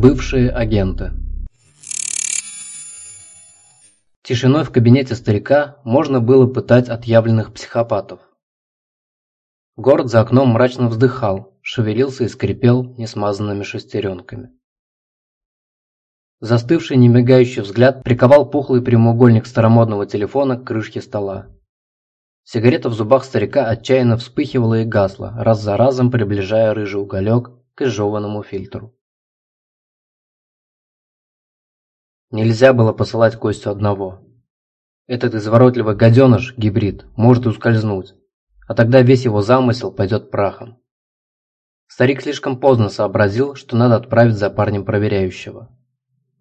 Бывшие агенты Тишиной в кабинете старика можно было пытать отъявленных психопатов. Город за окном мрачно вздыхал, шевелился и скрипел несмазанными шестеренками. Застывший немигающий взгляд приковал пухлый прямоугольник старомодного телефона к крышке стола. Сигарета в зубах старика отчаянно вспыхивала и гасла, раз за разом приближая рыжий уголек к изжеванному фильтру. Нельзя было посылать Костю одного. Этот изворотливый гаденыш, гибрид, может ускользнуть, а тогда весь его замысел пойдет прахом. Старик слишком поздно сообразил, что надо отправить за парнем проверяющего.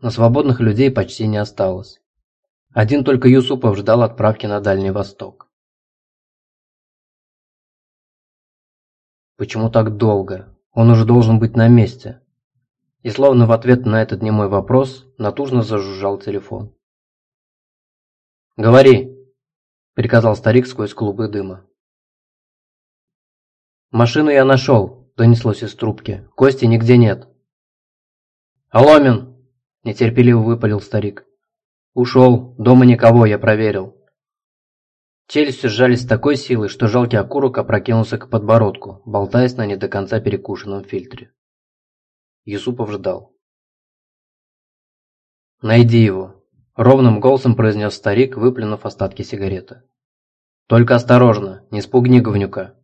Но свободных людей почти не осталось. Один только Юсупов ждал отправки на Дальний Восток. Почему так долго? Он уже должен быть на месте. И словно в ответ на этот немой вопрос, натужно зажужжал телефон. «Говори!» – приказал старик сквозь клубы дыма. «Машину я нашел», – донеслось из трубки. «Кости нигде нет». «Аломин!» – нетерпеливо выпалил старик. «Ушел. Дома никого, я проверил». Челюсти сжались с такой силой, что жалкий окурок опрокинулся к подбородку, болтаясь на не до конца перекушенном фильтре. Юсупов ждал. «Найди его», – ровным голосом произнес старик, выплюнув остатки сигареты. «Только осторожно, не спугни говнюка.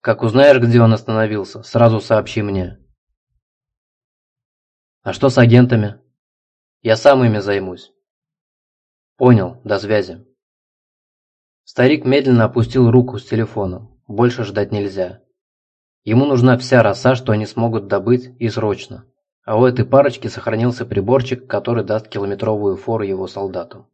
Как узнаешь, где он остановился, сразу сообщи мне». «А что с агентами?» «Я сам ими займусь». «Понял, до связи». Старик медленно опустил руку с телефоном. Больше ждать нельзя. Ему нужна вся роса, что они смогут добыть, и срочно. А у этой парочки сохранился приборчик, который даст километровую фору его солдатам.